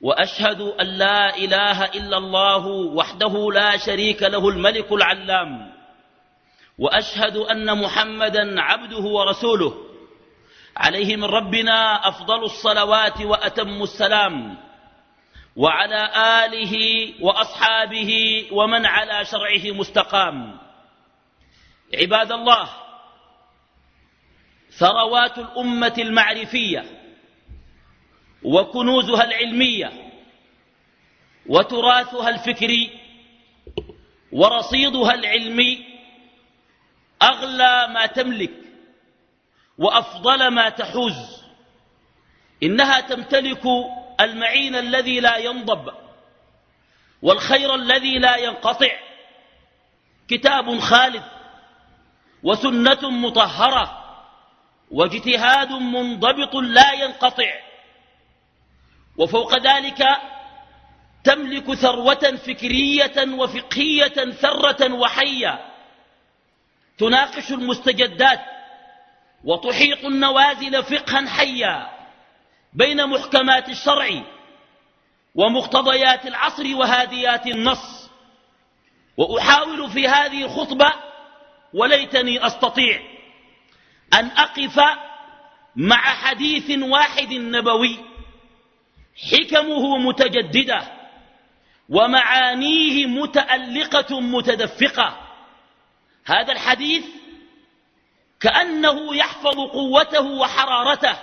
وأشهد أن لا إله إلا الله وحده لا شريك له الملك العلام. وأشهد أن محمدا عبده ورسوله. عليه من ربنا أفضل الصلوات وأتم السلام. وعلى آله وأصحابه ومن على شرعه مستقام. عباد الله ثروات الأمة المعرفية وكنوزها العلمية وتراثها الفكري ورصيدها العلمي أغلى ما تملك وأفضل ما تحوز إنها تمتلك المعين الذي لا ينضب والخير الذي لا ينقطع كتاب خالد وسنة مطهرة واجتهاد منضبط لا ينقطع وفوق ذلك تملك ثروة فكرية وفقهية ثرة وحية. تناقش المستجدات وتحيط النوازل فقها حيا بين محكمات الشرع ومقتضيات العصر وهاديات النص. وأحاول في هذه الخطبة وليتني أستطيع أن أقف مع حديث واحد نبوي حكمه متجددة ومعانيه متألقة متدفقة. هذا الحديث كأنه يحفظ قوته وحرارته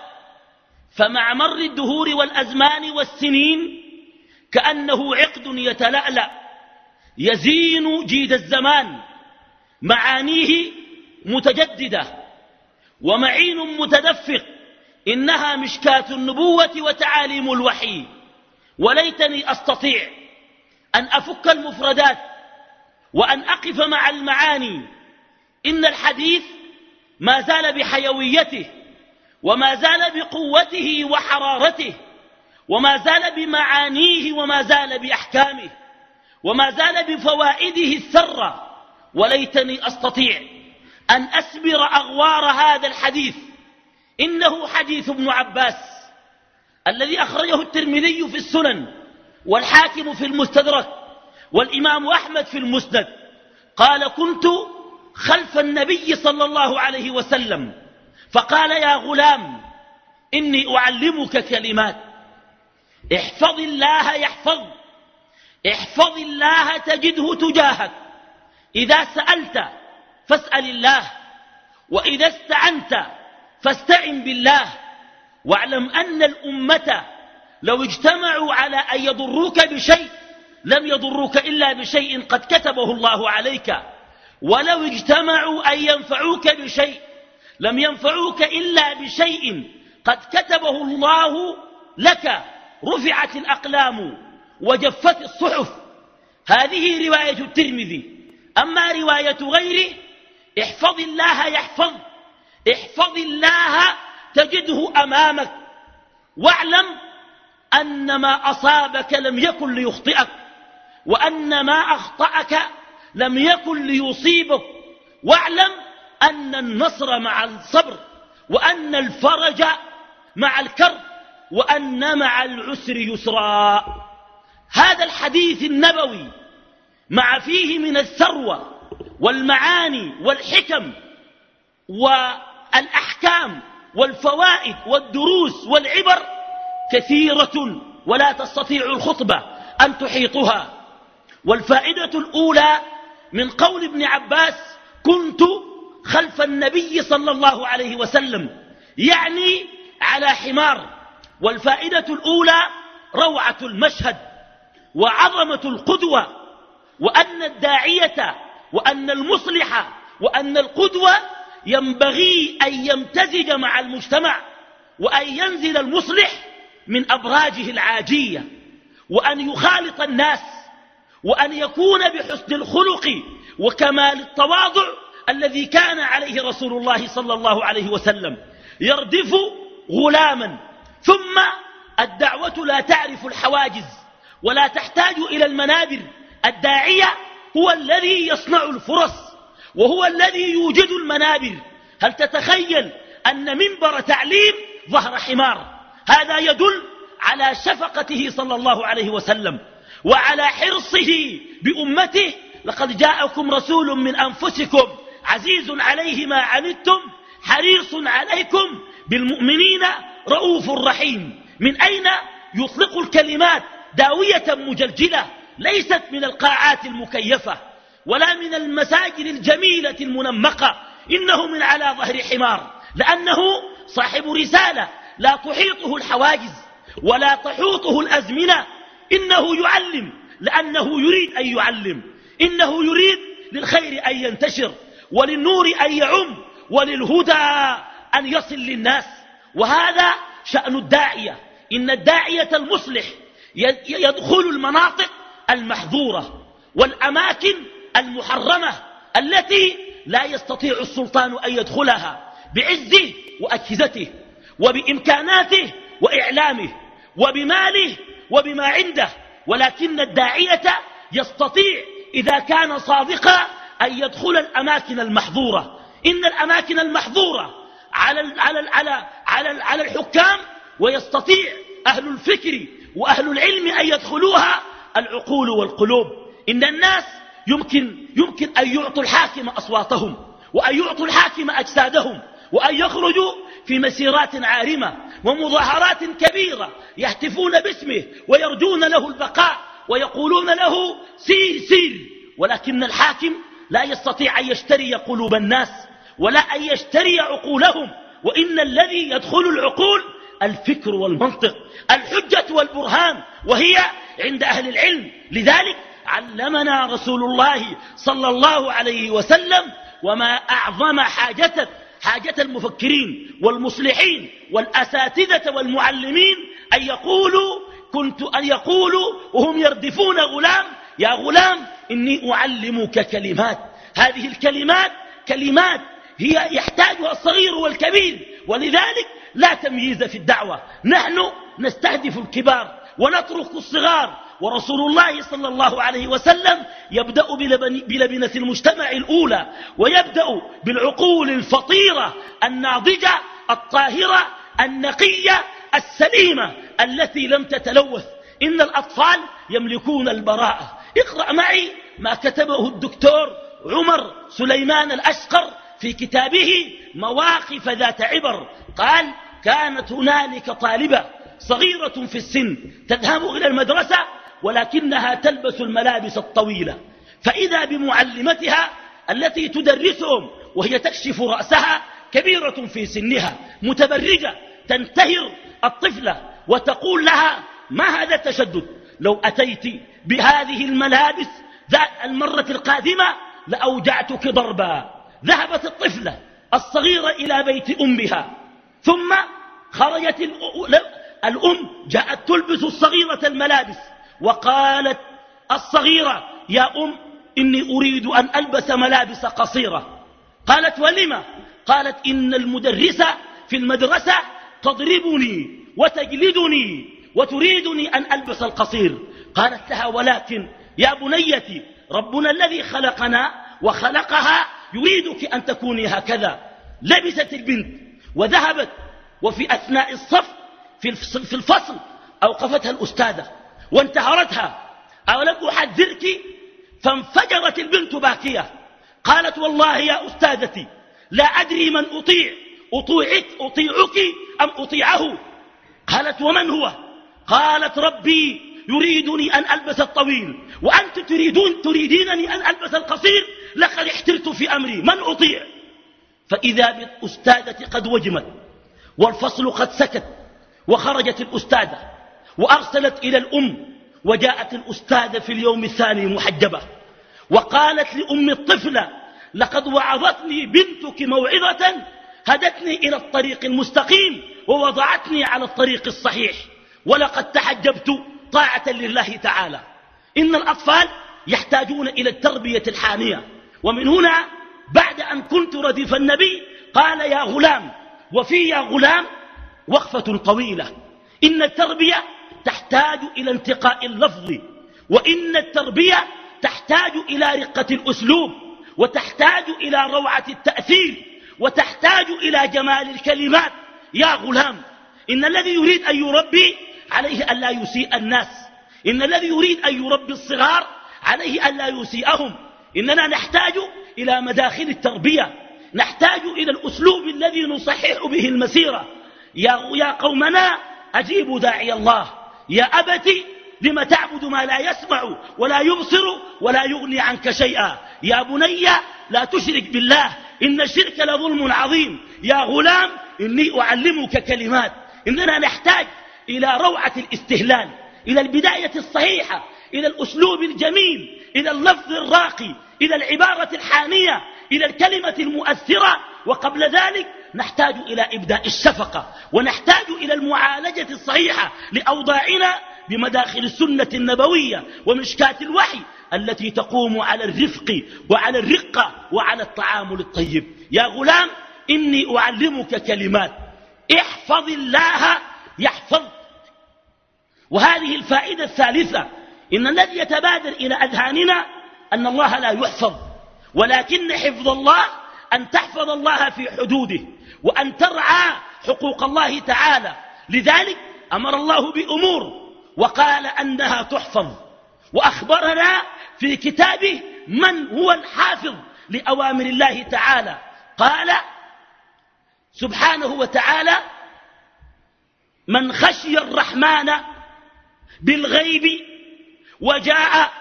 فمع مر الدهور والأزمان والسنين كأنه عقد يتلألأ يزين جيد الزمان. معانيه متجددة ومعين متدفق. إنها مشكاة النبوة وتعاليم الوحي. وليتني أستطيع أن أفك المفردات وأن أقف مع المعاني. إن الحديث ما زال بحيويته وما زال بقوته وحرارته وما زال بمعانيه وما زال بأحكامه وما زال بفوائده الثرة وليتني أستطيع أن أسبر أغوار هذا الحديث إنه حديث ابن عباس الذي أخرجه الترمذي في السنن والحاكم في المستدرك والإمام أحمد في المسند قال كنت خلف النبي صلى الله عليه وسلم فقال يا غلام إني أعلمك كلمات احفظ الله يحفظ احفظ الله تجده تجاهك إذا سألت فاسأل الله وإذا استعنت فاستعن بالله واعلم أن الأمة لو اجتمعوا على أن يضروك بشيء لم يضروك إلا بشيء قد كتبه الله عليك. ولو اجتمعوا أن ينفعوك بشيء لم ينفعوك إلا بشيء قد كتبه الله لك. رفعت الأقلام وجفت الصحف. هذه رواية الترمذي. أما رواية غيره احفظ الله يحفظ احفظ الله تجده أمامك. واعلم أن ما أصابك لم يكن ليخطئك وأن ما أخطأك لم يكن ليصيبك. واعلم أن النصر مع الصبر وأن الفرج مع الكرب وأن مع العسر يسرا. هذا الحديث النبوي مع فيه من الثروة والمعاني والحكم والأحكام والفوائد والدروس والعبر كثيرة ولا تستطيع الخطبة أن تحيطها. والفائدة الأولى من قول ابن عباس كنت خلف النبي صلى الله عليه وسلم يعني على حمار. والفائدة الأولى روعة المشهد وعظمة القدوة وأن الداعية وأن المصلح وأن القدوة ينبغي أن يمتزج مع المجتمع وأن ينزل المصلح من أبراجه العاجية وأن يخالط الناس وأن يكون بحسن الخلق وكمال التواضع الذي كان عليه رسول الله صلى الله عليه وسلم. يردف غلاما ثم الدعوة لا تعرف الحواجز ولا تحتاج إلى المنابر. الداعية هو الذي يصنع الفرص. وهو الذي يوجد المنابر. هل تتخيل أن منبر تعليم ظهر حمار؟ هذا يدل على شفقته صلى الله عليه وسلم وعلى حرصه بأمته. لقد جاءكم رسول من أنفسكم عزيز عليه ما عنتم حريص عليكم بالمؤمنين رؤوف رحيم. من أين يطلق الكلمات داوية مجلجلة ليست من القاعات المكيفة؟ ولا من المساجد الجميلة المنمقة. إنه من على ظهر حمار. لأنه صاحب رسالة. لا تحيطه الحواجز ولا تحوطه الأزمنة. إنه يعلم. لأنه يريد أن يعلم. إنه يريد للخير أن ينتشر وللنور أن يعم وللهدى أن يصل للناس. وهذا شأن الداعية. إن الداعية المصلح يدخل المناطق المحظورة والأماكن المحرمة التي لا يستطيع السلطان أن يدخلها بعزه وأجهزته وبإمكاناته وإعلامه وبماله وبما عنده ولكن الداعية يستطيع إذا كان صادقا أن يدخل الأماكن المحظورة. إن الأماكن المحظورة على, على, على, على, على الحكام ويستطيع أهل الفكر وأهل العلم أن يدخلوها العقول والقلوب. إن الناس يمكن, يمكن أن يعطوا الحاكم أصواتهم وأن يعطوا الحاكم أجسادهم وأن يخرجوا في مسيرات عارمة ومظاهرات كبيرة يهتفون باسمه ويرجون له البقاء ويقولون له سير سير ولكن الحاكم لا يستطيع أن يشتري قلوب الناس ولا أن يشتري عقولهم وإن الذي يدخل العقول الفكر والمنطق الحجة والبرهان وهي عند أهل العلم. لذلك علمنا رسول الله صلى الله عليه وسلم وما أعظم حاجة حاجة المفكرين والمصلحين والأساتذة والمعلمين أن يقولوا كنت أن يقولوا وهم يردفون غلام يا غلام إني أعلمك كلمات. هذه الكلمات كلمات هي يحتاجها الصغير والكبير ولذلك لا تمييز في الدعوة. نحن نستهدف الكبار ونترك الصغار. ورسول الله صلى الله عليه وسلم يبدأ بلبنة المجتمع الأولى ويبدأ بالعقول الفطيرة الناضجة الطاهرة النقية السليمة التي لم تتلوث. إن الأطفال يملكون البراءة. اقرأ معي ما كتبه الدكتور عمر سليمان الأشقر في كتابه مواقف ذات عبر. قال كانت هنالك طالبة صغيرة في السن تذهب إلى المدرسة ولكنها تلبس الملابس الطويلة. فإذا بمعلمتها التي تدرسهم وهي تكشف رأسها كبيرة في سنها متبرجة تنتهر الطفلة وتقول لها ما هذا التشدد؟ لو أتيت بهذه الملابس ذات المرة القادمة لأوجعتك ضربا. ذهبت الطفلة الصغيرة إلى بيت أمها ثم خرجت الأم جاءت تلبس الصغيرة الملابس وقالت الصغيرة يا أم إني أريد أن ألبس ملابس قصيرة. قالت ولم قالت إن المدرسة في المدرسة تضربني وتجلدني وتريدني أن ألبس القصير. قالت لها ولكن يا بنيتي ربنا الذي خلقنا وخلقها يريدك أن تكوني هكذا. لبست البنت وذهبت وفي أثناء الصف في الفصل أوقفتها الأستاذة وانتهرتها. أولم أحذرك فانفجرت البنت باكية. قالت والله يا أستاذتي لا أدري من أطيع. أطيعك, أطيعك أم أطيعه؟ قالت ومن هو؟ قالت ربي يريدني أن ألبس الطويل. وأنت تريدون تريدينني أن ألبس القصير؟ لقد احترت في أمري. من أطيع؟ فإذا بالأستاذة قد وجمت والفصل قد سكت. وخرجت الأستاذة وأرسلت إلى الأم وجاءت الأستاذة في اليوم الثاني محجبة وقالت لأم الطفلة لقد وعظتني بنتك موعظة هدتني إلى الطريق المستقيم ووضعتني على الطريق الصحيح ولقد تحجبت طاعة لله تعالى. إن الأطفال يحتاجون إلى التربية الحانية. ومن هنا بعد أن كنت رديف النبي قال يا غلام وفي يا غلام وقفة طويلة. إن التربية تحتاج إلى انتقاء اللفظ وإن التربية تحتاج إلى رقة الأسلوب وتحتاج إلى روعة التأثير وتحتاج إلى جمال الكلمات. يا غلام إن الذي يريد أن يربي عليه أن لا يسيء الناس. إن الذي يريد أن يربي الصغار عليه أن لا يسيئهم. إننا نحتاج إلى مداخل التربية. نحتاج إلى الأسلوب الذي نصحح به المسيرة. يا, يا قومنا أجيبوا داعي الله. يا أبت لم تعبد ما لا يسمع ولا يبصر ولا يغني عنك شيئا. يا بني لا تشرك بالله إن الشرك لظلم عظيم. يا غلام إني أعلمك كلمات. إننا نحتاج إلى روعة الاستهلال إلى البداية الصحيحة إلى الأسلوب الجميل إلى اللفظ الراقي إلى العبارة الحانية إلى الكلمة المؤثرة. وقبل ذلك نحتاج إلى إبداء الشفقة ونحتاج إلى المعالجة الصحيحة لأوضاعنا بمداخل السنة النبوية ومشكاة الوحي التي تقوم على الرفق وعلى الرقة وعلى الطعامل الطيب. يا غلام إني أعلمك كلمات. احفظ الله يحفظ. وهذه الفائدة الثالثة إن الذي يتبادر إلى أذهاننا أن الله لا يحفظ ولكن حفظ الله أن تحفظ الله في حدوده. وأن ترعى حقوق الله تعالى. لذلك أمر الله بأمور وقال أنها تحفظ. وأخبرنا في كتابه من هو الحافظ لأوامر الله تعالى. قال سبحانه وتعالى من خشي الرحمن بالغيب وجاء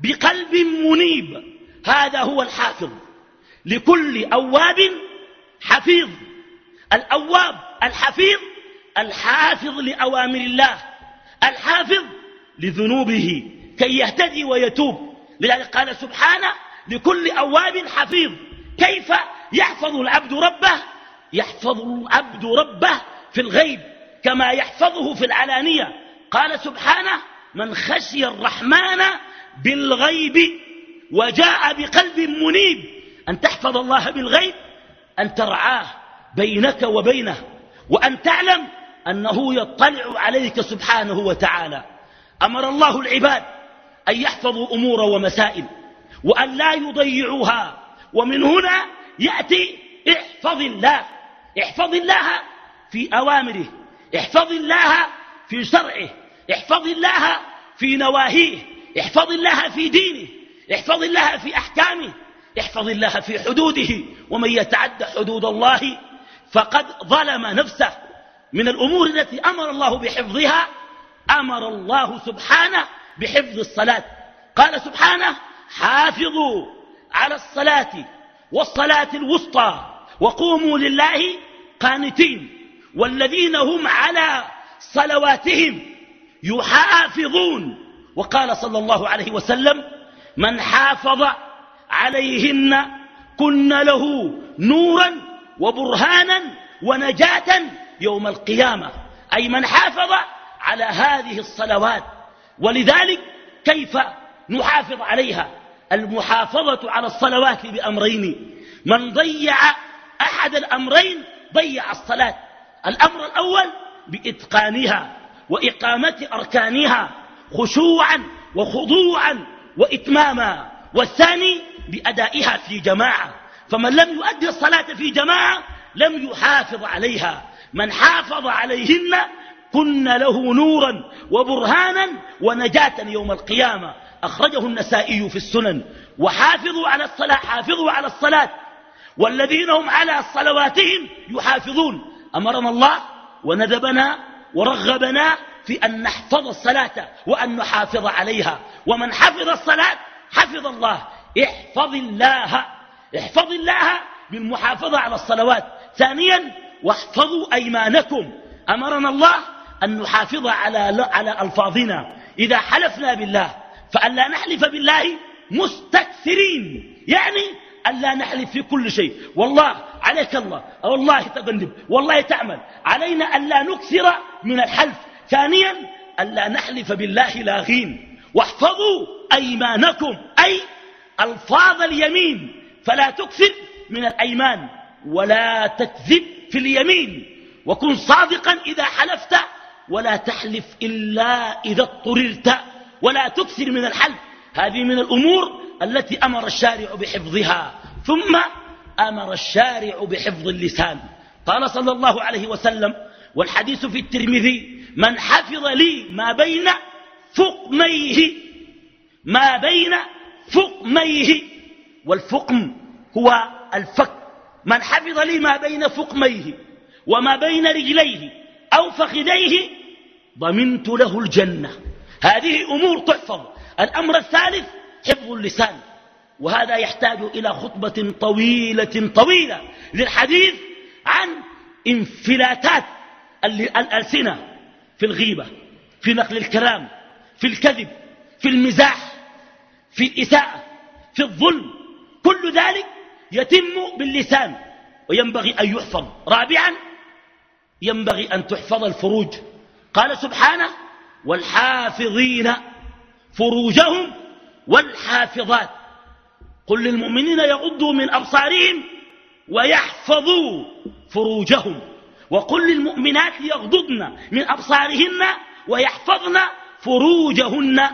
بقلب منيب. هذا هو الحافظ لكل أواب حفيظ الأواب الحفيظ الحافظ لأوامر الله الحافظ لذنوبه كي يهتدي ويتوب. لذلك قال سبحانه لكل أواب حفيظ كيف يحفظ العبد ربه؟ يحفظ العبد ربه في الغيب كما يحفظه في العلانية. قال سبحانه من خشي الرحمن بالغيب وجاء بقلب منيب. أن تحفظ الله بالغيب أن ترعاه بينك وبينه وأن تعلم أنه يطلع عليك سبحانه وتعالى. أمر الله العباد أن يحفظوا أمور ومسائل وأن لا يضيعوها ومن هنا يأتي احفظ الله. احفظ الله في أوامره احفظ الله في شرعه احفظ الله في نواهيه احفظ الله في دينه احفظ الله في أحكامه. احفظ الله في حدوده ومن يتعد حدود الله فقد ظلم نفسه. من الأمور التي أمر الله بحفظها أمر الله سبحانه بحفظ الصلاة. قال سبحانه حافظوا على الصلاة والصلاة الوسطى وقوموا لله قانتين. والذين هم على صلواتهم يحافظون. وقال صلى الله عليه وسلم من حافظ عليهن كن له نورا وبرهانا ونجاة يوم القيامة. أي من حافظ على هذه الصلوات. ولذلك كيف نحافظ عليها؟ المحافظة على الصلوات بأمرين. من ضيع أحد الأمرين ضيع الصلاة. الأمر الأول بإتقانها وإقامة أركانها خشوعا وخضوعا وإتماما. والثاني بأدائها في جماعة. فمن لم يؤدي الصلاة في جماعة لم يحافظ عليها. من حافظ عليهن كن له نورا وبرهانا ونجاة يوم القيامة. أخرجه النسائي في السنن. وحافظوا على الصلاة حافظوا على الصلاة. والذين هم على صلواتهم يحافظون. أمرنا الله وندبنا ورغبنا في أن نحفظ الصلاة وأن نحافظ عليها. ومن حفظ الصلاة حفظ الله. احفظ الله. احفظ الله بالمحافظة على الصلوات. ثانيا واحفظوا أيمانكم. أمرنا الله أن نحافظ على, على ألفاظنا. إذا حلفنا بالله فأن لا نحلف بالله مستكثرين. يعني أن لا نحلف في كل شيء. والله عليك الله. والله تقلب والله تعمل. علينا أن لا نكثر من الحلف. ثانيا ألا نحلف بالله لاغين. واحفظوا أيمانكم أي ألفاظ اليمين. فلا تكثر من الأيمان ولا تكذب في اليمين. وكن صادقا إذا حلفت ولا تحلف إلا إذا اضطررت. ولا تكثر من الحلف. هذه من الأمور التي أمر الشارع بحفظها. ثم أمر الشارع بحفظ اللسان. قال صلى الله عليه وسلم والحديث في الترمذي من حفظ لي ما بين فقميه ما بين فقميه والفقم هو الفك. من حفظ لي ما بين فقميه وما بين رجليه أو فخذيه ضمنت له الجنة. هذه أمور تحفظ. الأمر الثالث حفظ اللسان وهذا يحتاج إلى خطبة طويلة طويلة للحديث عن انفلاتات الألسنة في الغيبة في نقل الكلام في الكذب في المزاح. في الإساءة في الظلم. كل ذلك يتم باللسان وينبغي أن يحفظ. رابعا ينبغي أن تحفظ الفروج. قال سبحانه والحافظين فروجهم والحافظات. قل للمؤمنين يغضوا من أبصارهم ويحفظوا فروجهم. وقل للمؤمنات يغضضن من أبصارهن ويحفظن فروجهن.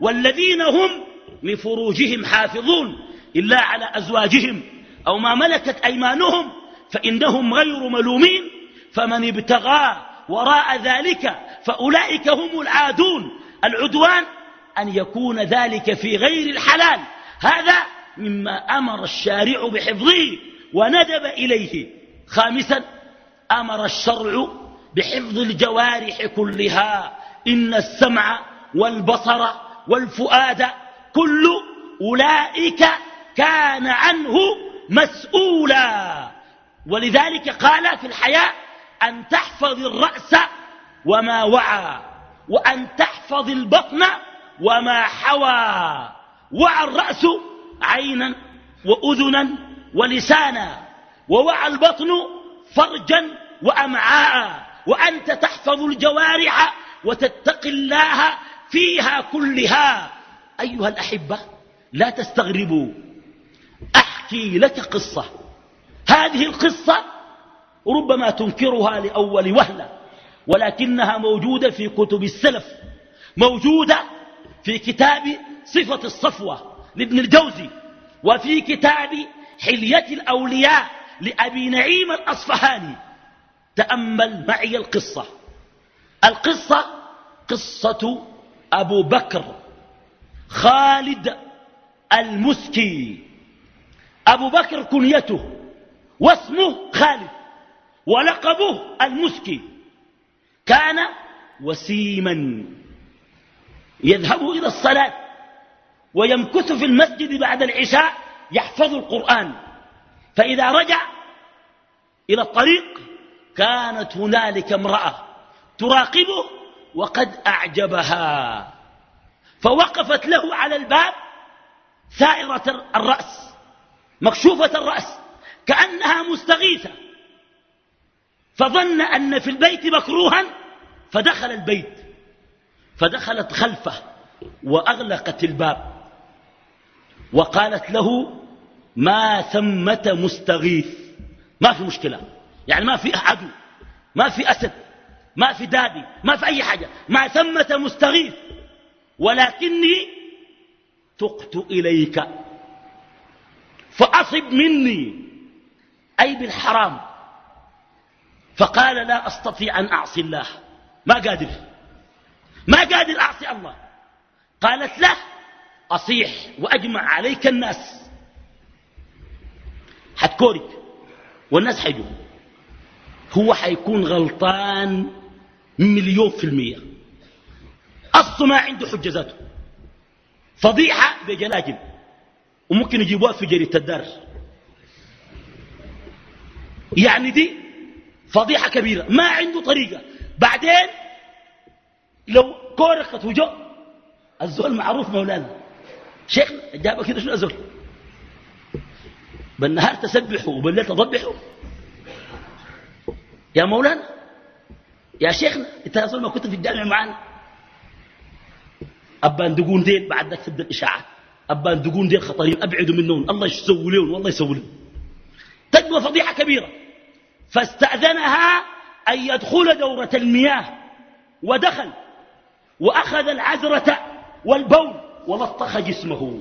والذين هم لفروجهم حافظون إلا على أزواجهم أو ما ملكت أيمانهم فإنهم غير ملومين فمن ابتغى وراء ذلك فأولئك هم العادون العدوان أن يكون ذلك في غير الحلال هذا مما أمر الشارع بحفظه وندب إليه خامسا أمر الشرع بحفظ الجوارح كلها إن السمع والبصر والفؤاد كل أولئك كان عنه مسؤولا. ولذلك قال في الحياة أن تحفظ الرأس وما وعى وأن تحفظ البطن وما حوى. وعى الرأس عينا وأذنا ولسانا ووعى البطن فرجا وأمعاء. وأنت تحفظ الجوارح وتتقي الله فيها كلها. أيها الأحبة لا تستغربوا. أحكي لك قصة. هذه القصة ربما تنكرها لأول وهلة ولكنها موجودة في كتب السلف موجودة في كتاب صفة الصفوة لابن الجوزي وفي كتاب حلية الأولياء لأبي نعيم الأصفهاني. تأمل معي القصة. القصة قصة أبو بكر. خالد المسكي. أبو بكر كنيته واسمه خالد ولقبه المسكي. كان وسيما يذهب إلى الصلاة ويمكث في المسجد بعد العشاء يحفظ القرآن. فإذا رجع إلى الطريق كانت هنالك امرأة تراقبه وقد أعجبها. فوقفت له على الباب سائرة الرأس مكشوفة الرأس كأنها مستغيثة. فظن أن في البيت مكروها فدخل البيت فدخلت خلفه وأغلقت الباب وقالت له ما ثمة مستغيث. ما في مشكلة يعني ما في عدو ما في أسد ما في دابي ما في أي حاجة. ما ثمة مستغيث. ولكني تقت إليك. فأصب مني. أي بالحرام. فقال لا أستطيع أن أعصي الله. ما قادر. ما قادر أعصي الله. قالت له أصيح وأجمع عليك الناس. حتكورك. والناس حيجوا. هو حيكون غلطان مليون في المية. أصله ما عنده حجة ذاته. فضيحة بجلاجل. وممكن يجيبوها في جريدة الدار. يعني دي فضيحة كبيرة. ما عنده طريقة. بعدين لو كورقت وجو الزول معروف مولانا. شيخنا جابك كده شنو الزول؟ بالنهار تسبحوا وبالليل تضبحوا. يا مولانا يا شيخنا انت يا ما كنت في الجامع معانا. أبان دقون ديل بعد ذلك تبدأ الإشاعات. أبان دقون ديل خطرين. أبعدوا منهم. الله يسوي لهم والله يسوي لهم تجمع فضيحة كبيرة. فاستأذنها أن يدخل دورة المياه. ودخل. وأخذ العذرة والبول. ولطخ جسمه.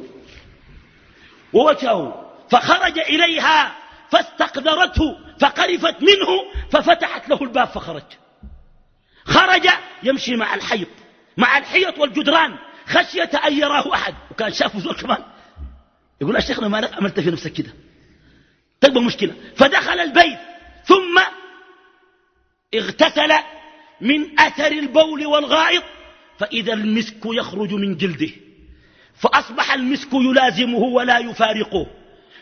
ووجهه. فخرج إليها. فاستقذرته. فقرفت منه. ففتحت له الباب فخرج. خرج. يمشي مع الحيط. مع الحيط والجدران. خشية أن يراه أحد. وكان شافه زول كمان. يقول يا شيخنا ما عملت في نفسك كده. تبقى مشكلة. فدخل البيت. ثم اغتسل من أثر البول والغائط. فإذا المسك يخرج من جلده. فأصبح المسك يلازمه ولا يفارقه.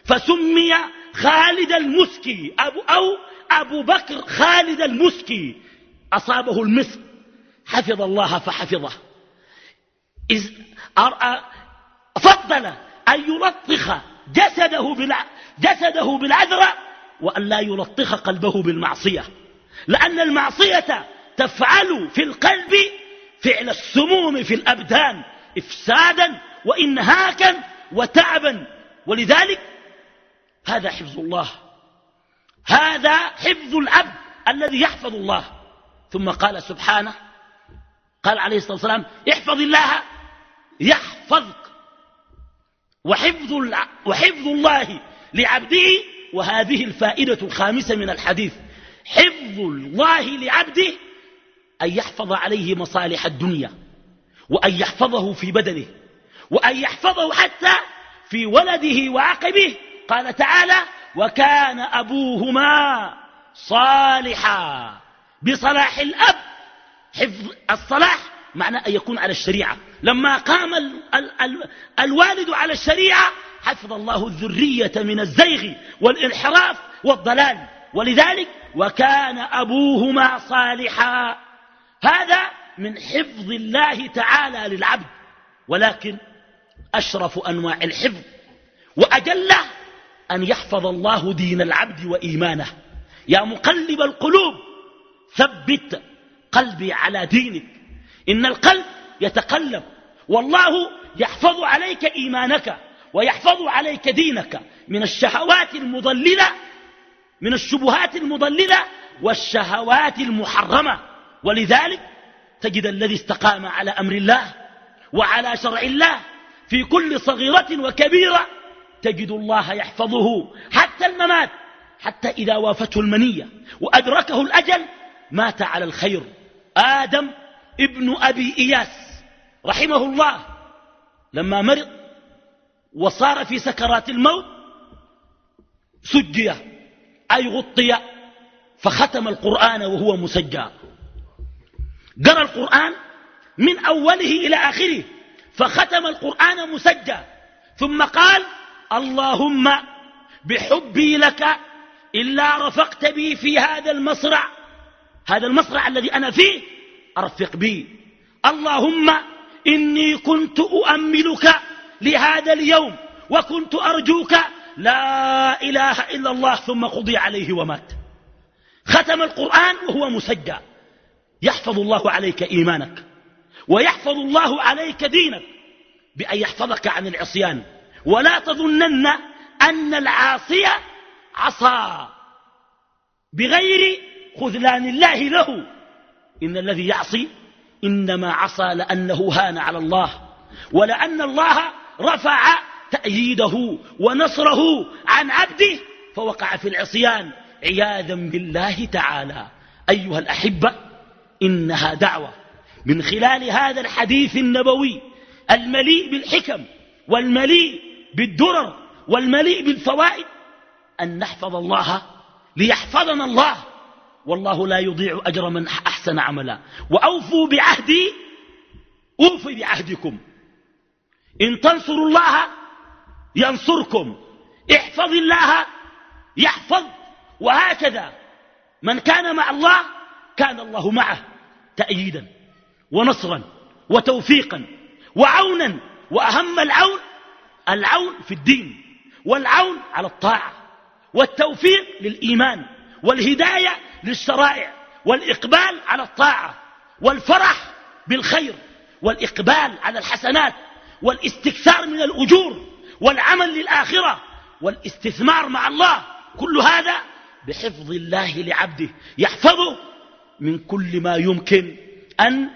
فسمي خالد المسكي. أبو أو أبو بكر خالد المسكي. أصابه المسك. حفظ الله فحفظه. إذ فضل أن يلطخ جسده, جسده بالعذرة وأن لا يلطخ قلبه بالمعصية. لأن المعصية تفعل في القلب فعل السموم في الأبدان إفسادا وإنهاكا وتعبا. ولذلك هذا حفظ الله. هذا حفظ العبد الذي يحفظ الله. ثم قال سبحانه قال عليه الصلاة والسلام احفظ الله يحفظك. وحفظ, وحفظ الله لعبده. وهذه الفائدة الخامسة من الحديث. حفظ الله لعبده أن يحفظ عليه مصالح الدنيا. وأن يحفظه في بدنه. وأن يحفظه حتى في ولده وعقبه. قال تعالى وكان أبوهما صالحا. بصلاح الأب حفظ الصلاح معنى أن يكون على الشريعة. لما قام ال ال ال الوالد على الشريعة حفظ الله الذرية من الزيغ والانحراف والضلال. ولذلك وكان أبوهما صالحا. هذا من حفظ الله تعالى للعبد. ولكن أشرف أنواع الحفظ. وأجله أن يحفظ الله دين العبد وإيمانه. يا مقلب القلوب ثبت قلبي على دينك. إن القلب يتقلب. والله يحفظ عليك إيمانك ويحفظ عليك دينك من الشهوات المضللة من الشبهات المضللة والشهوات المحرمة. ولذلك تجد الذي استقام على أمر الله وعلى شرع الله في كل صغيرة وكبيرة تجد الله يحفظه حتى الممات حتى إذا وافته المنية وأدركه الأجل مات على الخير. آدم ابن أبي إياس رحمه الله لما مرض وصار في سكرات الموت سجي أي غطي فختم القرآن وهو مسجى. قرأ القرآن من أوله إلى آخره فختم القرآن مسجى. ثم قال اللهم بحبي لك إلا رفقت بي في هذا المصرع. هذا المصرع الذي أنا فيه أرفق بي. اللهم إني كنت أؤملك لهذا اليوم وكنت أرجوك لا إله إلا الله ثم قضي عليه ومات. ختم القرآن وهو مسجى. يحفظ الله عليك إيمانك ويحفظ الله عليك دينك بأن يحفظك عن العصيان. ولا تظنن أن العاصي عصى. بغير خذلان الله له. إن الذي يعصي إنما عصى لأنه هان على الله ولأن الله رفع تأييده ونصره عن عبده فوقع في العصيان. عياذا بالله تعالى. أيها الأحبة إنها دعوة. من خلال هذا الحديث النبوي المليء بالحكم والمليء بالدرر والمليء بالفوائد أن نحفظ الله ليحفظنا الله. والله لا يضيع أجر من أحسن عملا. وأوفوا بعهدي أوفي بعهدكم. إن تنصروا الله ينصركم. احفظ الله يحفظ. وهكذا من كان مع الله كان الله معه تأييدا ونصرا وتوفيقا وعونا. وأهم العون العون في الدين والعون على الطاعة والتوفيق للإيمان والهداية للشرائع والإقبال على الطاعة والفرح بالخير والإقبال على الحسنات والاستكثار من الأجور والعمل للآخرة والاستثمار مع الله كل هذا بحفظ الله لعبده يحفظه من كل ما يمكن أن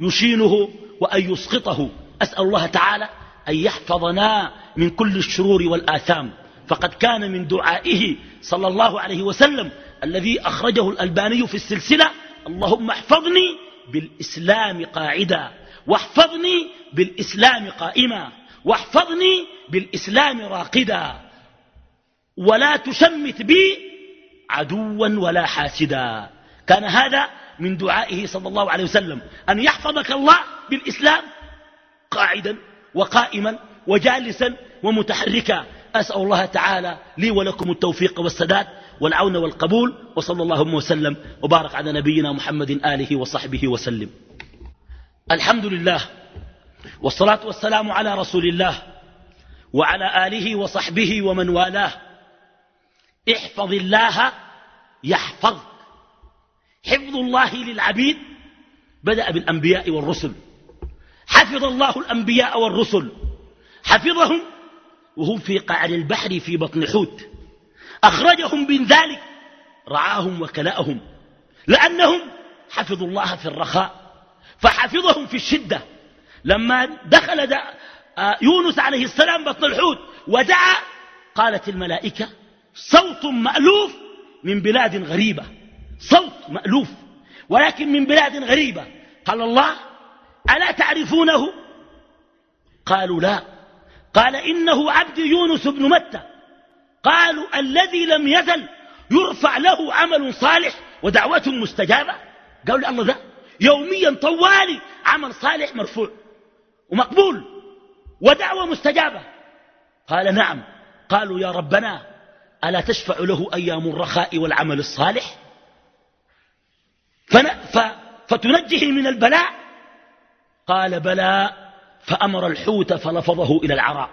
يشينه وأن يسقطه أسأل الله تعالى أن يحفظنا من كل الشرور والآثام. فقد كان من دعائه صلى الله عليه وسلم الذي أخرجه الألباني في السلسلة اللهم احفظني بالإسلام قاعدا واحفظني بالإسلام قائما واحفظني بالإسلام راقدا ولا تشمت بي عدوا ولا حاسدا. كان هذا من دعائه صلى الله عليه وسلم. أن يحفظك الله بالإسلام قاعدا وقائما وجالسا ومتحركا. أسأل الله تعالى لي ولكم التوفيق والسداد. والعون والقبول وصلى الله وسلم وبارك على نبينا محمد آله وصحبه وسلم. الحمد لله والصلاة والسلام على رسول الله وعلى آله وصحبه ومن والاه. احفظ الله يحفظك. حفظ الله للعبيد بدأ بالأنبياء والرسل. حفظ الله الأنبياء والرسل. حفظهم وهم في قعر البحر في بطن حوت. أخرجهم من ذلك. رعاهم وكلاهم لأنهم حفظوا الله في الرخاء فحفظهم في الشدة. لما دخل آه، يونس عليه السلام بطن الحوت ودعا قالت الملائكة صوت مألوف من بلاد غريبة. صوت مألوف ولكن من بلاد غريبة. قال الله ألا تعرفونه؟ قالوا لا. قال إنه عبد يونس بن متى. قالوا الذي لم يزل يرفع له عمل صالح ودعوة مستجابة؟ قالوا الله ذا. يوميا طوالي عمل صالح مرفوع ومقبول ودعوة مستجابة. قال نعم. قالوا يا ربنا ألا تشفع له أيام الرخاء والعمل الصالح؟ فتنجه من البلاء. قال بلى فأمر الحوت فلفظه إلى العراء.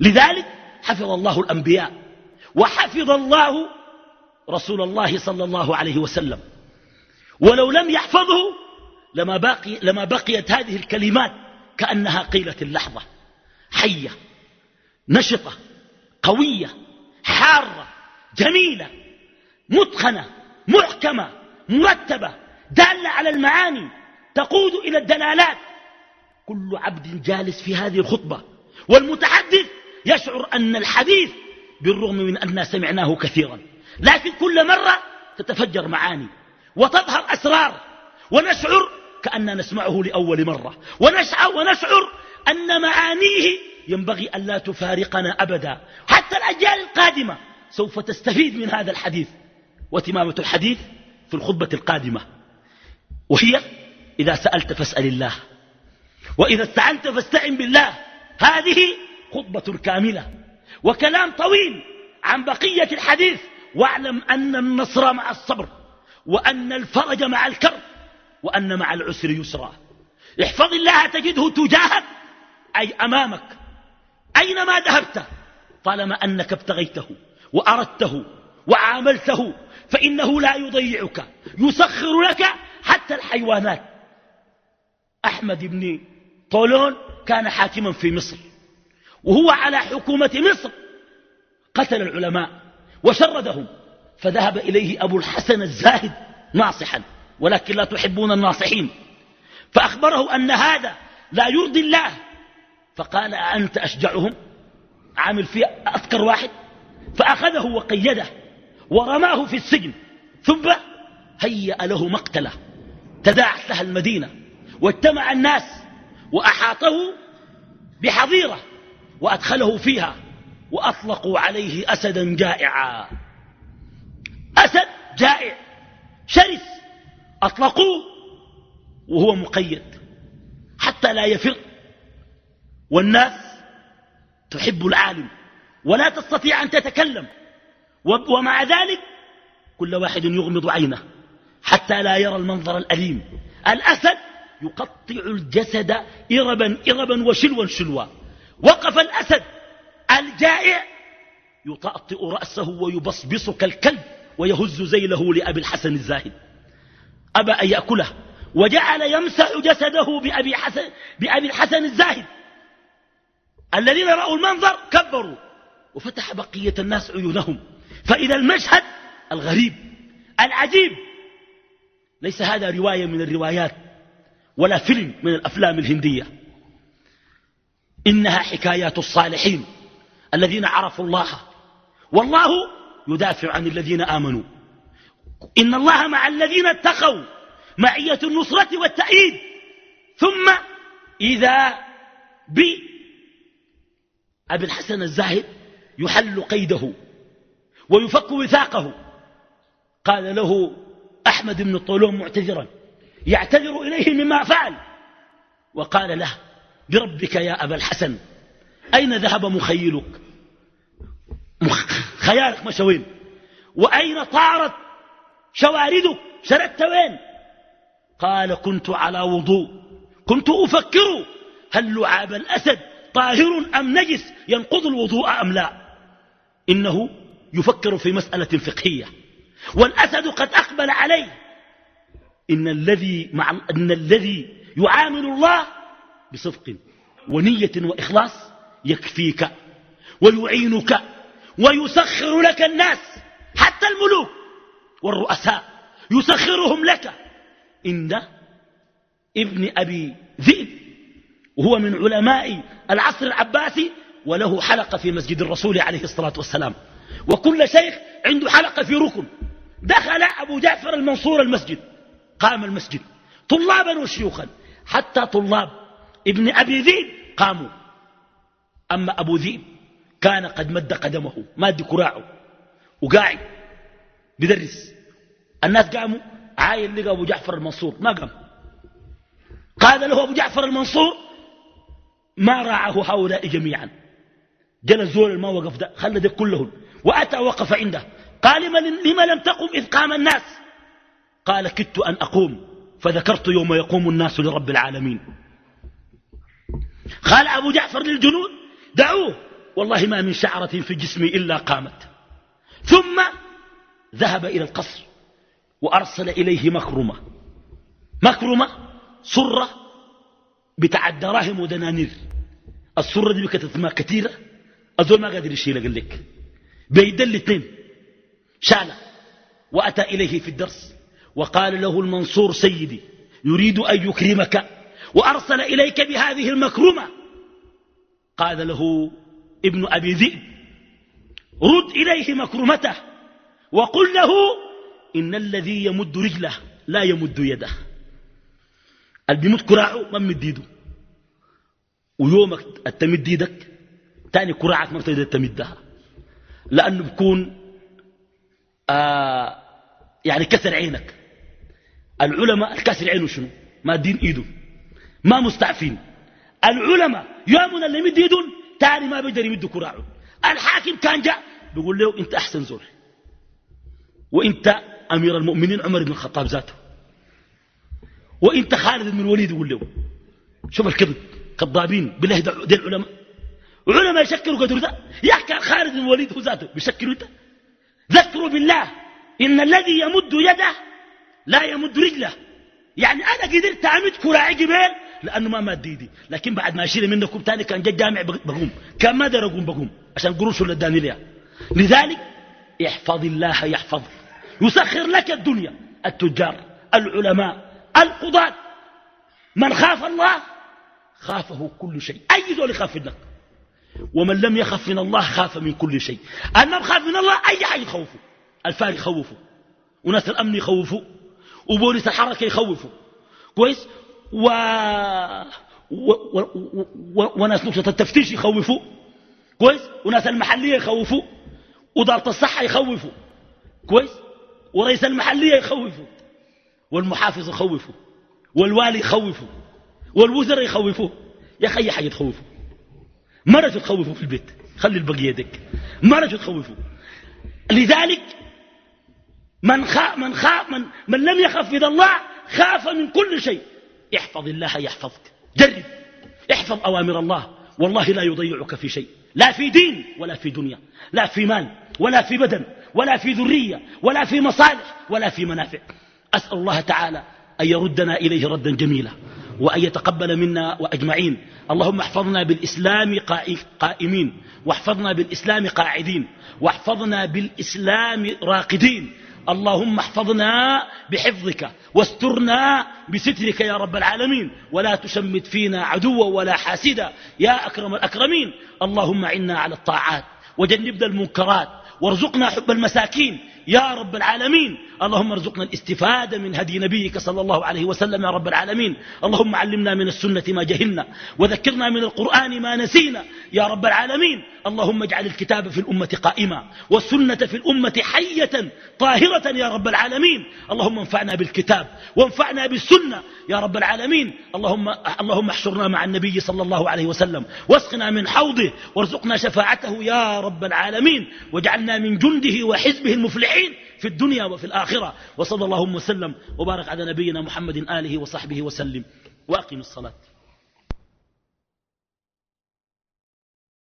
لذلك حفظ الله الأنبياء وحفظ الله رسول الله صلى الله عليه وسلم. ولو لم يحفظه لما, باقي لما بقيت هذه الكلمات كأنها قيلة اللحظة. حية نشطة قوية حارة جميلة متقنة محكمة مرتبة دالة على المعاني تقود إلى الدلالات. كل عبد جالس في هذه الخطبة والمتحدث يشعر أن الحديث بالرغم من أننا سمعناه كثيرا. لكن كل مرة تتفجر معاني وتظهر أسرار ونشعر كأننا نسمعه لأول مرة ونشعر, ونشعر أن معانيه ينبغي أن لا تفارقنا أبدا. حتى الأجيال القادمة سوف تستفيد من هذا الحديث. وتمامة الحديث في الخطبة القادمة. وهي إذا سألت فاسأل الله. وإذا استعنت فاستعن بالله. هذه خطبة كاملة وكلام طويل عن بقية الحديث واعلم أن النصر مع الصبر وأن الفرج مع الكرب وأن مع العسر يسرا. احفظ الله تجده تجاهك أي أمامك أينما ذهبت طالما أنك ابتغيته وأردته وعاملته فإنه لا يضيعك يسخر لك حتى الحيوانات. أحمد بن طولون كان حاكما في مصر. وهو على حكومة مصر. قتل العلماء وشردهم. فذهب إليه أبو الحسن الزاهد ناصحا ولكن لا تحبون الناصحين. فأخبره أن هذا لا يرضي الله. فقال أنت أشجعهم؟ عامل فيه أذكر واحد. فأخذه وقيده ورماه في السجن. ثم هيأ له مقتلة. تداعت لها المدينة واجتمع الناس وأحاطه بحظيرة. وأدخله فيها وأطلقوا عليه أسدا جائعا. أسد جائع شرس أطلقوه وهو مقيد حتى لا يفر. والناس تحب العالم ولا تستطيع أن تتكلم ومع ذلك كل واحد يغمض عينه حتى لا يرى المنظر الأليم. الأسد يقطع الجسد إربا إربا وشلوا شلوا. وقف الأسد. الجائع يطأطئ رأسه ويبصبص كالكلب ويهز زيله لأبي الحسن الزاهد. أبى أن يأكله. وجعل يمسح جسده بأبي, حسن بأبي الحسن الزاهد. الذين رأوا المنظر كبروا. وفتح بقية الناس عيونهم. فإذا المشهد الغريب العجيب ليس هذا رواية من الروايات ولا فيلم من الأفلام الهندية. إنها حكايات الصالحين الذين عرفوا الله. والله يدافع عن الذين آمنوا. إن الله مع الذين اتقوا معية النصرة والتأييد. ثم إذا بأبي الحسن الزاهد يحل قيده ويفك وثاقه. قال له أحمد بن الطولون معتذرا يعتذر إليه مما فعل. وقال له بربك يا أبا الحسن. أين ذهب مخيلك؟ خيالك مشى وين؟ وأين طارت شواردك؟ شردت وين؟ قال كنت على وضوء. كنت أفكر هل لعاب الأسد طاهر أم نجس ينقض الوضوء أم لا؟ إنه يفكر في مسألة فقهية. والأسد قد أقبل عليه. إن الذي, مع إن الذي يعامل الله بصدق ونية وإخلاص يكفيك ويعينك ويسخر لك الناس حتى الملوك والرؤساء يسخرهم لك. إن ابن أبي ذئب وهو من علماء العصر العباسي وله حلقة في مسجد الرسول عليه الصلاة والسلام. وكل شيخ عنده حلقة في ركن. دخل أبو جعفر المنصور المسجد قام المسجد. طلابا وشيوخا حتى طلاب ابن أبي ذئب قاموا. أما أبو ذئب كان قد مد قدمه ماد كراعه وقاعد بدرس. الناس قاموا عاين لقى أبو جعفر المنصور ما قام. قال له أبو جعفر المنصور ما راعه هؤلاء جميعا. جل الزول ما وقف ده خلى ده كلهم وأتى وقف عنده. قال لما لم تقم إذ قام الناس؟ قال كدت أن أقوم فذكرت يوم يقوم الناس لرب العالمين. قال أبو جعفر للجنود دعوه. والله ما من شعرة في جسمي إلا قامت. ثم ذهب إلى القصر وأرسل إليه مكرمة. مكرمة صرة بتاع الدراهم ودنانير. الصرة دي بكتت ما كثيرة أزول ما قادر يشيلها قال لك. بيد الاثنين. شال وأتى إليه في الدرس وقال له المنصور سيدي يريد أن يكرمك. وأرسل إليك بهذه المكرمة. قال له ابن أبي ذئب رد إليه مكرمته وقل له إن الذي يمد رجله لا يمد يده. اللي بيمد كراعه ما مد يده. ويومك التمد يدك تاني كراعك ما تقدر تمدها. لأنه بكون آه يعني كسر عينك. العلماء الكسر عينه شنو؟ ما دين إيده. ما مستعفين. العلماء يومنا اللي يمد ايدهم تاني ما بيقدر يمد كراعه. الحاكم كان جاء بيقول له انت أحسن زول. وانت أمير المؤمنين عمر بن الخطاب ذاته. وانت خالد بن الوليد يقول له. شوف الكذب كذابين بالله دي العلماء. علماء يشكروا قدر ذا يحكى خالد بن الوليد هو ذاته بيشكروا انت. ذكروا بالله إن الذي يمد يده لا يمد رجله. يعني أنا قدرت أمد كراعي جبال لأنه ما ماد ايدي لكن بعد ما اشيل منكم تاني كان جاء جامع بقوم. كان ما دار اقوم بقوم. عشان قروش ولا اداني ليها لذلك احفظ الله يحفظك. يسخر لك الدنيا. التجار العلماء القضاة. من خاف الله خافه كل شيء. أي ذول يخاف منك. ومن لم يخف من الله خاف من كل شيء. أنا بخاف من الله أي حاجة يخوفه؟ الفار يخوفه. وناس الأمن يخوفوا وبوليس الحركة يخوفوا كويس؟ و... و... و... و... وناس نقطة التفتيش يخوفوا كويس؟ وناس المحلية يخوفوا ودارة الصحة يخوفوا كويس؟ ورئيس المحلية يخوفوا والمحافظ يخوفوا والوالي يخوفوا والوزراء يخوفوا يا أخي أي حاجة تخوفوا مرة تخوفوا في البيت؟ خلي البقية دك مرة تخوفوا لذلك من, خاف من, خاف من, من لم يخف من الله خاف من كل شيء. احفظ الله يحفظك. جرب. احفظ أوامر الله. والله لا يضيعك في شيء. لا في دين ولا في دنيا. لا في مال ولا في بدن ولا في ذرية ولا في مصالح ولا في منافع. أسأل الله تعالى أن يردنا إليه ردا جميلا وأن يتقبل منا وأجمعين. اللهم احفظنا بالإسلام قائمين. واحفظنا بالإسلام قاعدين. واحفظنا بالإسلام راقدين. اللهم احفظنا بحفظك واسترنا بسترك يا رب العالمين. ولا تشمت فينا عدوا ولا حاسدا يا أكرم الأكرمين. اللهم عنا على الطاعات. وجنبنا المنكرات. وارزقنا حب المساكين. يا رب العالمين. اللهم ارزقنا الاستفادة من هدي نبيك صلى الله عليه وسلم يا رب العالمين. اللهم علمنا من السنة ما جهلنا وذكرنا من القرآن ما نسينا يا رب العالمين. اللهم اجعل الكتاب في الأمة قائما والسنة في الأمة حية طاهرة يا رب العالمين. اللهم انفعنا بالكتاب وانفعنا بالسنة يا رب العالمين. اللهم, اللهم احشرنا مع النبي صلى الله عليه وسلم واسقنا من حوضه وارزقنا شفاعته يا رب العالمين. واجعلنا من جنده وحزبه المفلحين. في الدنيا وفي الآخرة. وصلى الله وسلم وبارك على نبينا محمد آله وصحبه وسلم. وأقم الصلاة.